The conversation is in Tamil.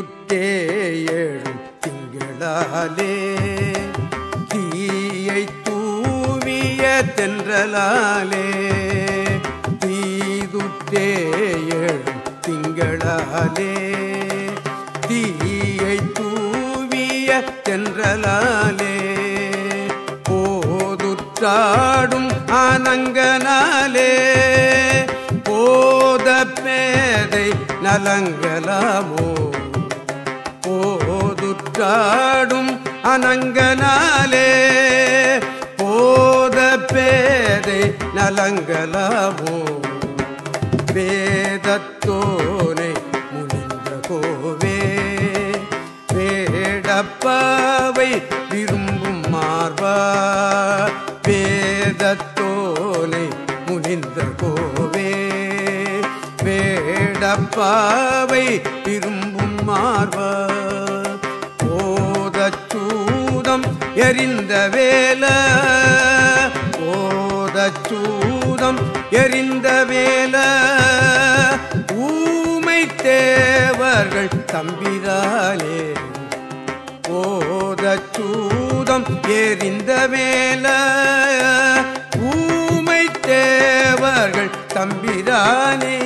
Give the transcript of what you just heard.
தீயுற்றே ஏழு திங்களாலே தீயை தூவிய தென்றலாலே தீதுற்றே ஏழு திங்களாலே தீயை தூவிய தென்றலாலே போதுற்றாடும் ஆனங்கனாலே போத பேதை நலங்கலாமோ போதுற்றாடும் அனங்கனாலே போத பேதை நலங்கலாவோ வேதத்தோனை முனிந்த கோவே வேடப்பாவை விரும்பும் மார்பா வேதத்தோனை முனிந்த கோவே வேடப்பாவை விரும்பும் மார்பா. எரிந்த வேல. ஓதச்சூதம் எரிந்த வேல. ஊமை தேவர்கள் தம்பிராலே ஓதச்சூதம் எரிந்த வேல. ஊமை தேவர்கள் தம்பிரானே